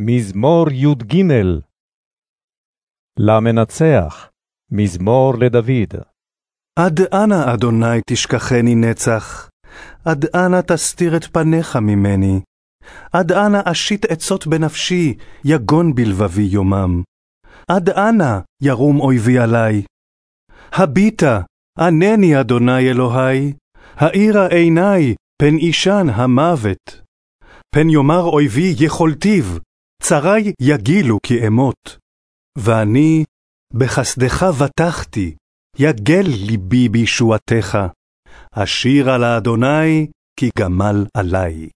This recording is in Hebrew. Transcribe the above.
מזמור י"ג למנצח, מזמור לדוד. עד אנה, אדוני, תשכחני נצח? עד אנה תסתיר את פניך ממני? עד אנה אשית עצות בנפשי, יגון בלבבי יומם? עד אנה ירום אויבי עלי? הביטה, ענני, אדוני אלוהי, האירה עיני, פן אישן המוות. פן יאמר אויבי יכולתיו, צרי יגילו כי אמות. ואני בחסדך בטחתי, יגל ליבי בישועתך. אשירה לאדוני, כי גמל עלי.